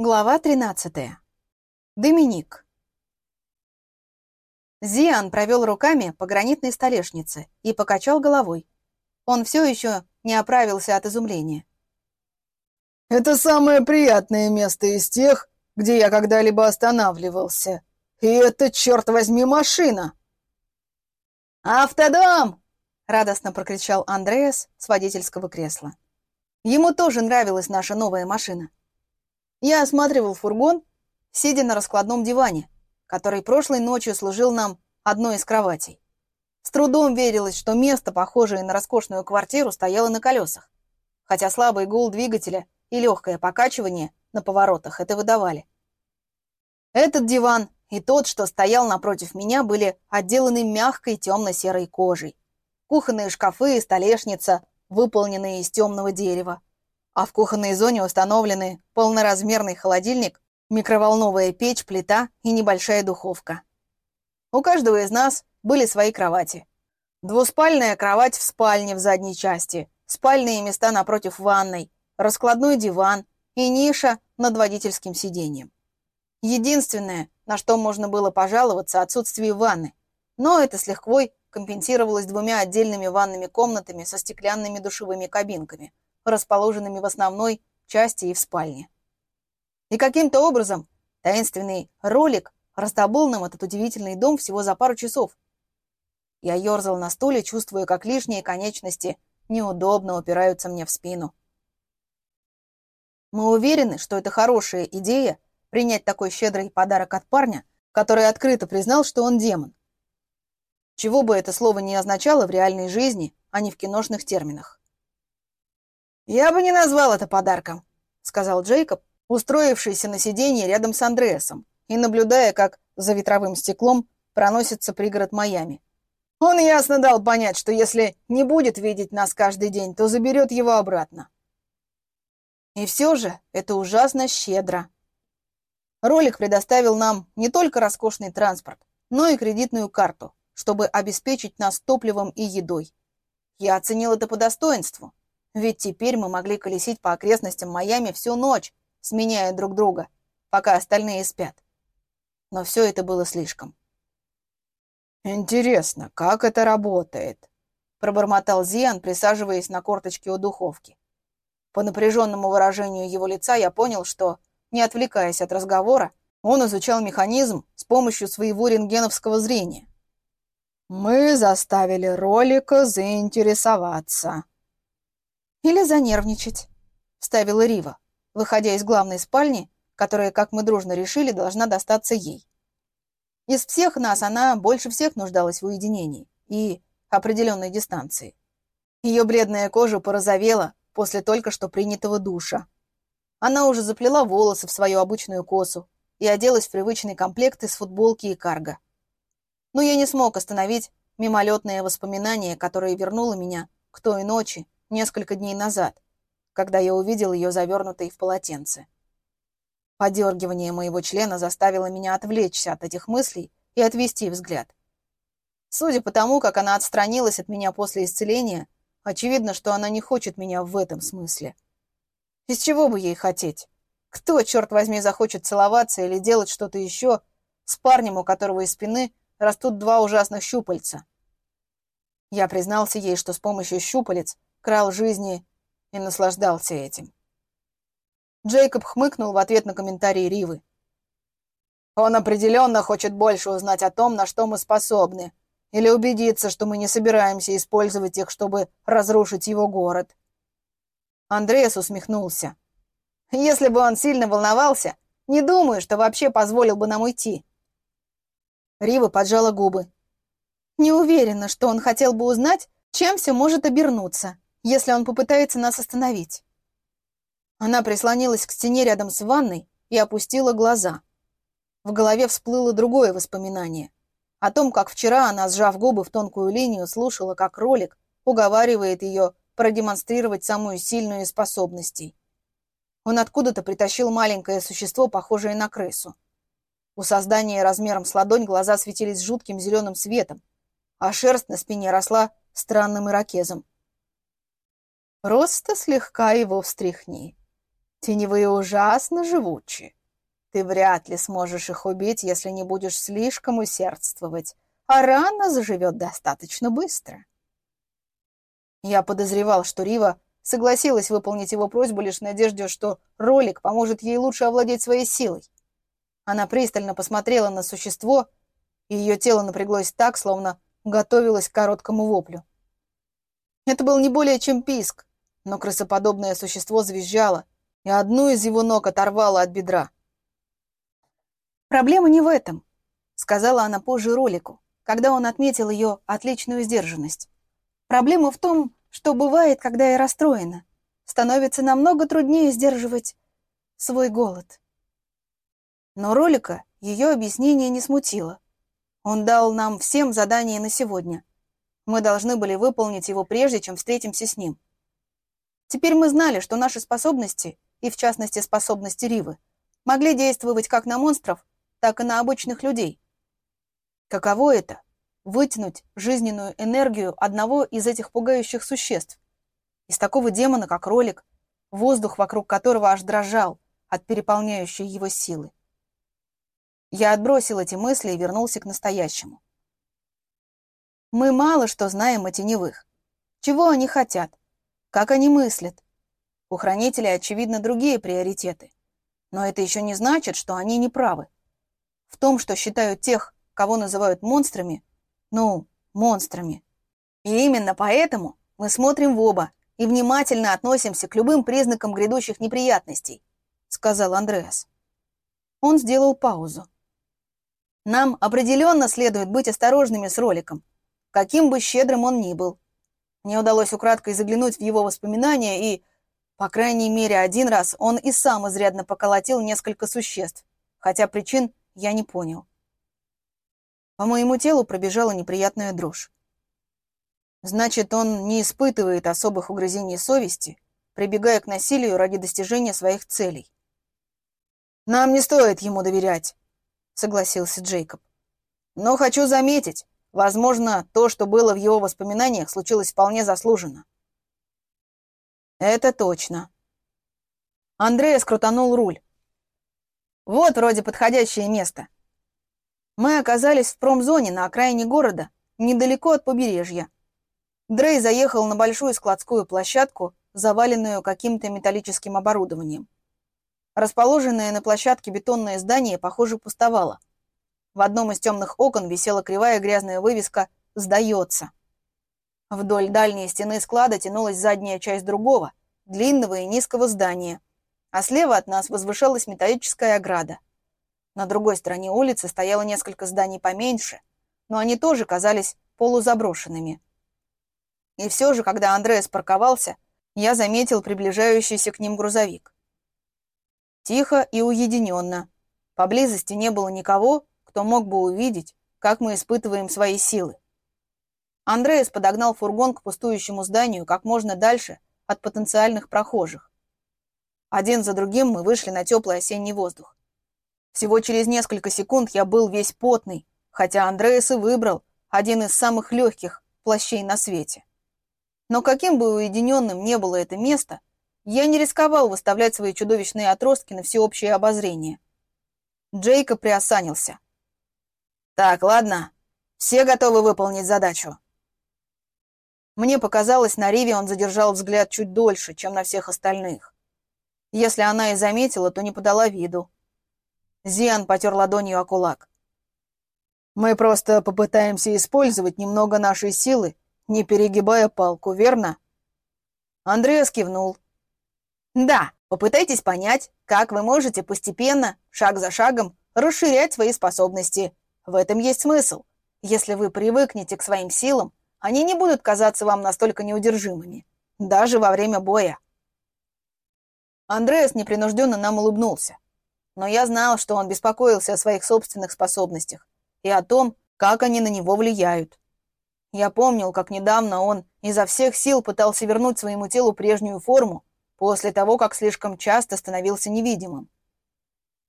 Глава 13. Доминик. Зиан провел руками по гранитной столешнице и покачал головой. Он все еще не оправился от изумления. «Это самое приятное место из тех, где я когда-либо останавливался. И это, черт возьми, машина!» «Автодом!» — радостно прокричал Андреас с водительского кресла. Ему тоже нравилась наша новая машина. Я осматривал фургон, сидя на раскладном диване, который прошлой ночью служил нам одной из кроватей. С трудом верилось, что место, похожее на роскошную квартиру, стояло на колесах, хотя слабый гул двигателя и легкое покачивание на поворотах это выдавали. Этот диван и тот, что стоял напротив меня, были отделаны мягкой темно-серой кожей. Кухонные шкафы и столешница, выполненные из темного дерева, а в кухонной зоне установлены полноразмерный холодильник, микроволновая печь, плита и небольшая духовка. У каждого из нас были свои кровати. Двуспальная кровать в спальне в задней части, спальные места напротив ванной, раскладной диван и ниша над водительским сиденьем. Единственное, на что можно было пожаловаться, отсутствие ванны, но это с лихвой компенсировалось двумя отдельными ванными комнатами со стеклянными душевыми кабинками – расположенными в основной части и в спальне. И каким-то образом таинственный ролик раздобыл нам этот удивительный дом всего за пару часов. Я ерзал на стуле, чувствуя, как лишние конечности неудобно упираются мне в спину. Мы уверены, что это хорошая идея принять такой щедрый подарок от парня, который открыто признал, что он демон. Чего бы это слово ни означало в реальной жизни, а не в киношных терминах. «Я бы не назвал это подарком», — сказал Джейкоб, устроившийся на сиденье рядом с Андреасом и наблюдая, как за ветровым стеклом проносится пригород Майами. Он ясно дал понять, что если не будет видеть нас каждый день, то заберет его обратно. И все же это ужасно щедро. Ролик предоставил нам не только роскошный транспорт, но и кредитную карту, чтобы обеспечить нас топливом и едой. Я оценил это по достоинству. Ведь теперь мы могли колесить по окрестностям Майами всю ночь, сменяя друг друга, пока остальные спят. Но все это было слишком. «Интересно, как это работает?» — пробормотал Зиан, присаживаясь на корточке у духовки. По напряженному выражению его лица я понял, что, не отвлекаясь от разговора, он изучал механизм с помощью своего рентгеновского зрения. «Мы заставили ролика заинтересоваться», или занервничать», — вставила Рива, выходя из главной спальни, которая, как мы дружно решили, должна достаться ей. Из всех нас она больше всех нуждалась в уединении и определенной дистанции. Ее бледная кожа порозовела после только что принятого душа. Она уже заплела волосы в свою обычную косу и оделась в привычный комплект из футболки и карго. Но я не смог остановить мимолетное воспоминание, которое вернуло меня к той ночи, несколько дней назад, когда я увидел ее завернутой в полотенце. Подергивание моего члена заставило меня отвлечься от этих мыслей и отвести взгляд. Судя по тому, как она отстранилась от меня после исцеления, очевидно, что она не хочет меня в этом смысле. Из чего бы ей хотеть? Кто, черт возьми, захочет целоваться или делать что-то еще с парнем, у которого из спины растут два ужасных щупальца? Я признался ей, что с помощью щупалец крал жизни и наслаждался этим. Джейкоб хмыкнул в ответ на комментарий Ривы. Он определенно хочет больше узнать о том, на что мы способны, или убедиться, что мы не собираемся использовать их, чтобы разрушить его город. Андреас усмехнулся. Если бы он сильно волновался, не думаю, что вообще позволил бы нам уйти. Рива поджала губы. Не уверена, что он хотел бы узнать, чем все может обернуться если он попытается нас остановить. Она прислонилась к стене рядом с ванной и опустила глаза. В голове всплыло другое воспоминание. О том, как вчера она, сжав губы в тонкую линию, слушала, как ролик уговаривает ее продемонстрировать самую сильную из способностей. Он откуда-то притащил маленькое существо, похожее на крысу. У создания размером с ладонь глаза светились жутким зеленым светом, а шерсть на спине росла странным ирокезом. Просто слегка его встряхни. Теневые ужасно живучи. Ты вряд ли сможешь их убить, если не будешь слишком усердствовать, а рана заживет достаточно быстро. Я подозревал, что Рива согласилась выполнить его просьбу лишь в надежде, что ролик поможет ей лучше овладеть своей силой. Она пристально посмотрела на существо, и ее тело напряглось так, словно готовилось к короткому воплю. Это был не более чем писк, но крысоподобное существо завизжало, и одну из его ног оторвало от бедра. «Проблема не в этом», — сказала она позже ролику, когда он отметил ее отличную сдержанность. «Проблема в том, что бывает, когда я расстроена. Становится намного труднее сдерживать свой голод». Но ролика ее объяснение не смутило. Он дал нам всем задание на сегодня. Мы должны были выполнить его прежде, чем встретимся с ним. Теперь мы знали, что наши способности, и в частности способности Ривы, могли действовать как на монстров, так и на обычных людей. Каково это — вытянуть жизненную энергию одного из этих пугающих существ? Из такого демона, как ролик, воздух вокруг которого аж дрожал от переполняющей его силы. Я отбросил эти мысли и вернулся к настоящему. Мы мало что знаем о теневых. Чего они хотят? Как они мыслят? У хранителей, очевидно, другие приоритеты. Но это еще не значит, что они не правы. В том, что считают тех, кого называют монстрами, ну, монстрами. И именно поэтому мы смотрим в оба и внимательно относимся к любым признакам грядущих неприятностей, сказал Андреас. Он сделал паузу. Нам определенно следует быть осторожными с роликом, каким бы щедрым он ни был. Мне удалось украдкой заглянуть в его воспоминания, и, по крайней мере, один раз он и сам изрядно поколотил несколько существ, хотя причин я не понял. По моему телу пробежала неприятная дрожь. Значит, он не испытывает особых угрызений совести, прибегая к насилию ради достижения своих целей. «Нам не стоит ему доверять», — согласился Джейкоб. «Но хочу заметить, Возможно, то, что было в его воспоминаниях, случилось вполне заслуженно. Это точно. Андрея скрутанул руль. Вот вроде подходящее место. Мы оказались в промзоне на окраине города, недалеко от побережья. Дрей заехал на большую складскую площадку, заваленную каким-то металлическим оборудованием. Расположенное на площадке бетонное здание, похоже, пустовало. В одном из темных окон висела кривая грязная вывеска «Сдается». Вдоль дальней стены склада тянулась задняя часть другого, длинного и низкого здания, а слева от нас возвышалась металлическая ограда. На другой стороне улицы стояло несколько зданий поменьше, но они тоже казались полузаброшенными. И все же, когда Андреас парковался, я заметил приближающийся к ним грузовик. Тихо и уединенно. Поблизости не было никого, кто мог бы увидеть, как мы испытываем свои силы. Андреас подогнал фургон к пустующему зданию как можно дальше от потенциальных прохожих. Один за другим мы вышли на теплый осенний воздух. Всего через несколько секунд я был весь потный, хотя Андреас и выбрал один из самых легких плащей на свете. Но каким бы уединенным не было это место, я не рисковал выставлять свои чудовищные отростки на всеобщее обозрение. Джейка приосанился. Так, ладно. Все готовы выполнить задачу. Мне показалось, на Риве он задержал взгляд чуть дольше, чем на всех остальных. Если она и заметила, то не подала виду. Зиан потер ладонью о кулак. «Мы просто попытаемся использовать немного нашей силы, не перегибая палку, верно?» Андреас кивнул. «Да, попытайтесь понять, как вы можете постепенно, шаг за шагом, расширять свои способности, в этом есть смысл. Если вы привыкнете к своим силам, они не будут казаться вам настолько неудержимыми, даже во время боя. Андреас непринужденно нам улыбнулся. Но я знал, что он беспокоился о своих собственных способностях и о том, как они на него влияют. Я помнил, как недавно он изо всех сил пытался вернуть своему телу прежнюю форму после того, как слишком часто становился невидимым.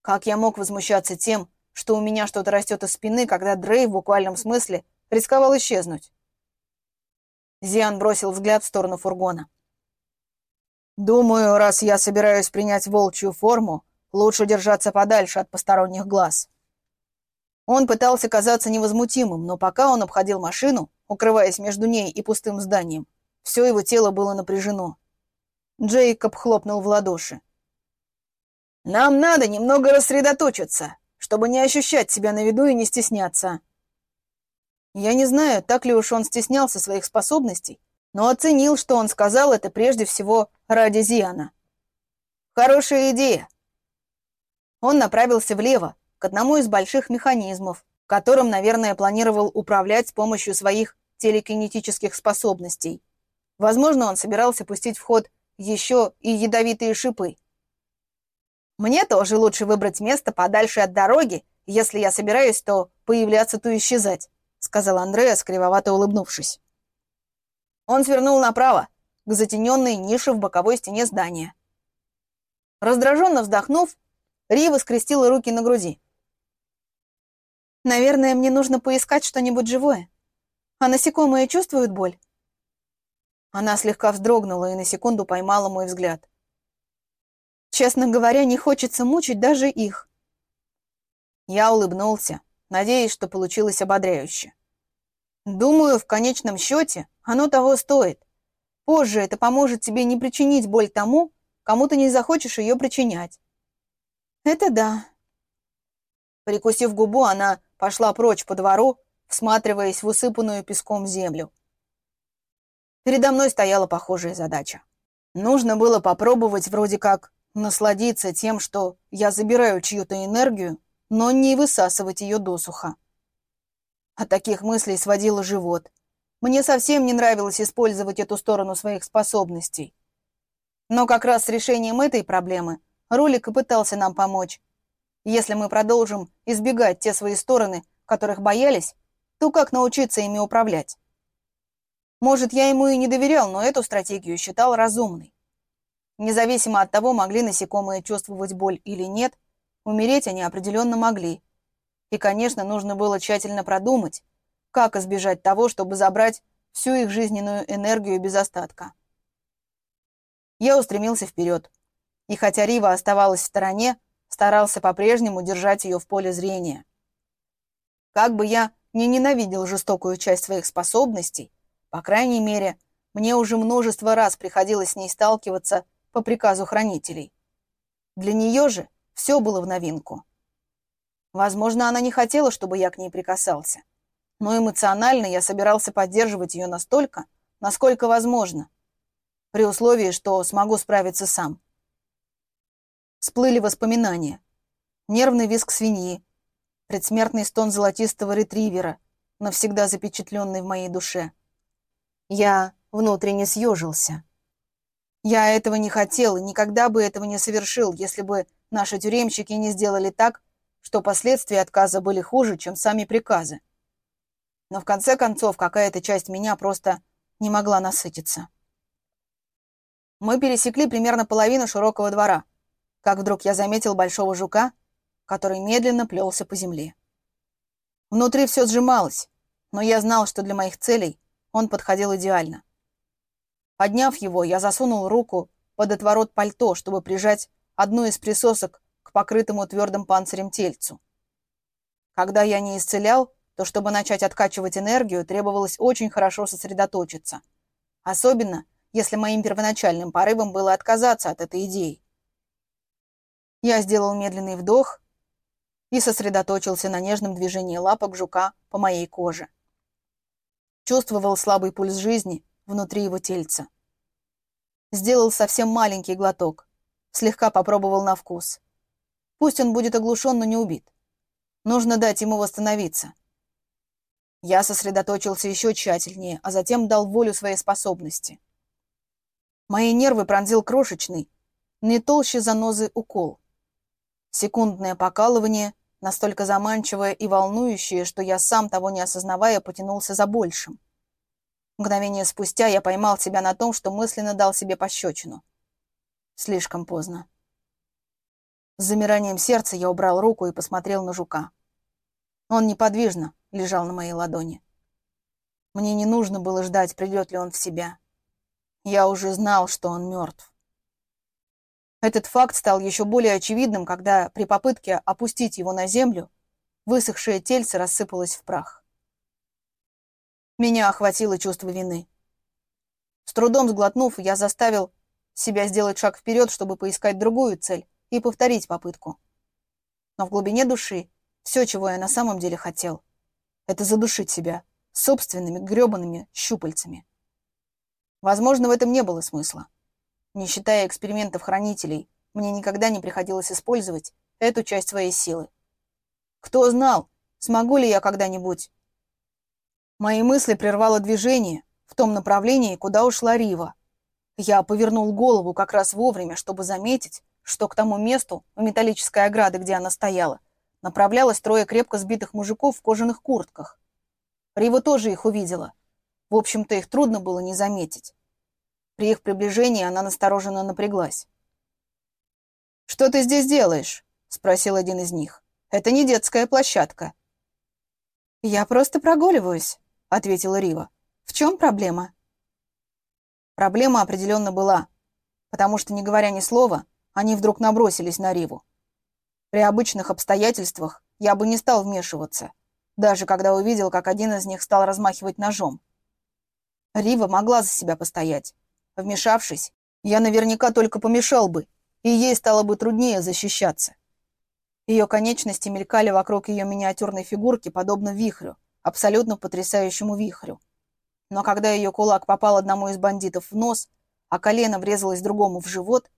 Как я мог возмущаться тем, что у меня что-то растет из спины, когда Дрей в буквальном смысле рисковал исчезнуть. Зиан бросил взгляд в сторону фургона. Думаю, раз я собираюсь принять волчью форму, лучше держаться подальше от посторонних глаз. Он пытался казаться невозмутимым, но пока он обходил машину, укрываясь между ней и пустым зданием, все его тело было напряжено. Джейкоб хлопнул в ладоши. «Нам надо немного рассредоточиться, чтобы не ощущать себя на виду и не стесняться». Я не знаю, так ли уж он стеснялся своих способностей, но оценил, что он сказал это прежде всего ради Зиана. «Хорошая идея». Он направился влево, к одному из больших механизмов, которым, наверное, планировал управлять с помощью своих телекинетических способностей. Возможно, он собирался пустить в ход еще и ядовитые шипы. Мне тоже лучше выбрать место подальше от дороги, если я собираюсь то появляться, то исчезать, сказал Андреас, кривовато улыбнувшись. Он свернул направо, к затененной нише в боковой стене здания. Раздраженно вздохнув, Рива скрестила руки на груди. Наверное, мне нужно поискать что-нибудь живое. А насекомые чувствуют боль? Она слегка вздрогнула и на секунду поймала мой взгляд. Честно говоря, не хочется мучить даже их. Я улыбнулся, надеясь, что получилось ободряюще. Думаю, в конечном счете оно того стоит. Позже это поможет тебе не причинить боль тому, кому ты не захочешь ее причинять. Это да. Прикусив губу, она пошла прочь по двору, всматриваясь в усыпанную песком землю. Передо мной стояла похожая задача. Нужно было попробовать вроде как насладиться тем, что я забираю чью-то энергию, но не высасывать ее досуха. От таких мыслей сводило живот. Мне совсем не нравилось использовать эту сторону своих способностей. Но как раз с решением этой проблемы Ролик и пытался нам помочь. Если мы продолжим избегать те свои стороны, которых боялись, то как научиться ими управлять? Может, я ему и не доверял, но эту стратегию считал разумной. Независимо от того, могли насекомые чувствовать боль или нет, умереть они определенно могли. И, конечно, нужно было тщательно продумать, как избежать того, чтобы забрать всю их жизненную энергию без остатка. Я устремился вперед. И хотя Рива оставалась в стороне, старался по-прежнему держать ее в поле зрения. Как бы я не ненавидел жестокую часть своих способностей, по крайней мере, мне уже множество раз приходилось с ней сталкиваться по приказу хранителей. Для нее же все было в новинку. Возможно, она не хотела, чтобы я к ней прикасался, но эмоционально я собирался поддерживать ее настолько, насколько возможно, при условии, что смогу справиться сам. Всплыли воспоминания. Нервный визг свиньи, предсмертный стон золотистого ретривера, навсегда запечатленный в моей душе. Я внутренне съежился. Я этого не хотел и никогда бы этого не совершил, если бы наши тюремщики не сделали так, что последствия отказа были хуже, чем сами приказы. Но в конце концов какая-то часть меня просто не могла насытиться. Мы пересекли примерно половину широкого двора как вдруг я заметил большого жука, который медленно плелся по земле. Внутри все сжималось, но я знал, что для моих целей он подходил идеально. Подняв его, я засунул руку под отворот пальто, чтобы прижать одну из присосок к покрытому твердым панцирем тельцу. Когда я не исцелял, то чтобы начать откачивать энергию, требовалось очень хорошо сосредоточиться. Особенно, если моим первоначальным порывом было отказаться от этой идеи. Я сделал медленный вдох и сосредоточился на нежном движении лапок жука по моей коже. Чувствовал слабый пульс жизни внутри его тельца. Сделал совсем маленький глоток, слегка попробовал на вкус. Пусть он будет оглушен, но не убит. Нужно дать ему восстановиться. Я сосредоточился еще тщательнее, а затем дал волю своей способности. Мои нервы пронзил крошечный, не толще занозы укол. Секундное покалывание, настолько заманчивое и волнующее, что я сам, того не осознавая, потянулся за большим. Мгновение спустя я поймал себя на том, что мысленно дал себе пощечину. Слишком поздно. С замиранием сердца я убрал руку и посмотрел на жука. Он неподвижно лежал на моей ладони. Мне не нужно было ждать, придет ли он в себя. Я уже знал, что он мертв. Этот факт стал еще более очевидным, когда при попытке опустить его на землю высохшее тельце рассыпалось в прах. Меня охватило чувство вины. С трудом сглотнув, я заставил себя сделать шаг вперед, чтобы поискать другую цель и повторить попытку. Но в глубине души все, чего я на самом деле хотел, это задушить себя собственными гребаными щупальцами. Возможно, в этом не было смысла. Не считая экспериментов хранителей, мне никогда не приходилось использовать эту часть своей силы. Кто знал, смогу ли я когда-нибудь? Мои мысли прервало движение в том направлении, куда ушла Рива. Я повернул голову как раз вовремя, чтобы заметить, что к тому месту, у металлической ограды, где она стояла, направлялось трое крепко сбитых мужиков в кожаных куртках. Рива тоже их увидела. В общем-то, их трудно было не заметить. При их приближении она настороженно напряглась. «Что ты здесь делаешь?» — спросил один из них. «Это не детская площадка». «Я просто прогуливаюсь», — ответила Рива. «В чем проблема?» Проблема определенно была, потому что, не говоря ни слова, они вдруг набросились на Риву. При обычных обстоятельствах я бы не стал вмешиваться, даже когда увидел, как один из них стал размахивать ножом. Рива могла за себя постоять. Вмешавшись, я наверняка только помешал бы, и ей стало бы труднее защищаться. Ее конечности мелькали вокруг ее миниатюрной фигурки, подобно вихрю, абсолютно потрясающему вихрю. Но когда ее кулак попал одному из бандитов в нос, а колено врезалось другому в живот,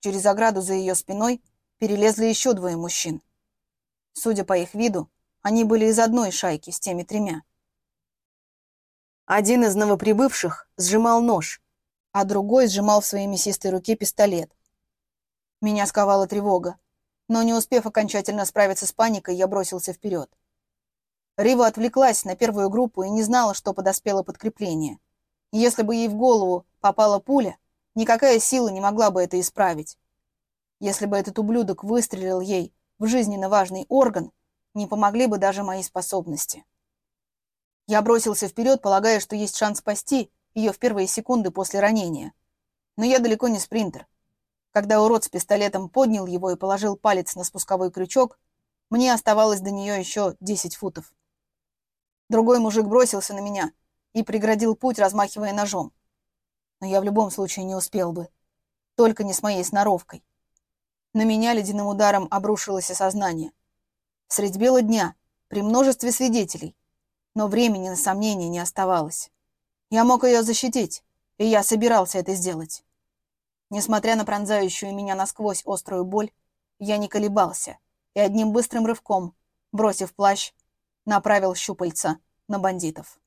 через ограду за ее спиной перелезли еще двое мужчин. Судя по их виду, они были из одной шайки с теми тремя. Один из новоприбывших сжимал нож, а другой сжимал в своей мясистой руке пистолет. Меня сковала тревога, но не успев окончательно справиться с паникой, я бросился вперед. Рива отвлеклась на первую группу и не знала, что подоспело подкрепление. Если бы ей в голову попала пуля, никакая сила не могла бы это исправить. Если бы этот ублюдок выстрелил ей в жизненно важный орган, не помогли бы даже мои способности. Я бросился вперед, полагая, что есть шанс спасти ее в первые секунды после ранения. Но я далеко не спринтер. Когда урод с пистолетом поднял его и положил палец на спусковой крючок, мне оставалось до нее еще 10 футов. Другой мужик бросился на меня и преградил путь, размахивая ножом. Но я в любом случае не успел бы. Только не с моей сноровкой. На меня ледяным ударом обрушилось осознание. Средь бела дня, при множестве свидетелей, но времени на сомнения не оставалось. Я мог ее защитить, и я собирался это сделать. Несмотря на пронзающую меня насквозь острую боль, я не колебался и одним быстрым рывком, бросив плащ, направил щупальца на бандитов.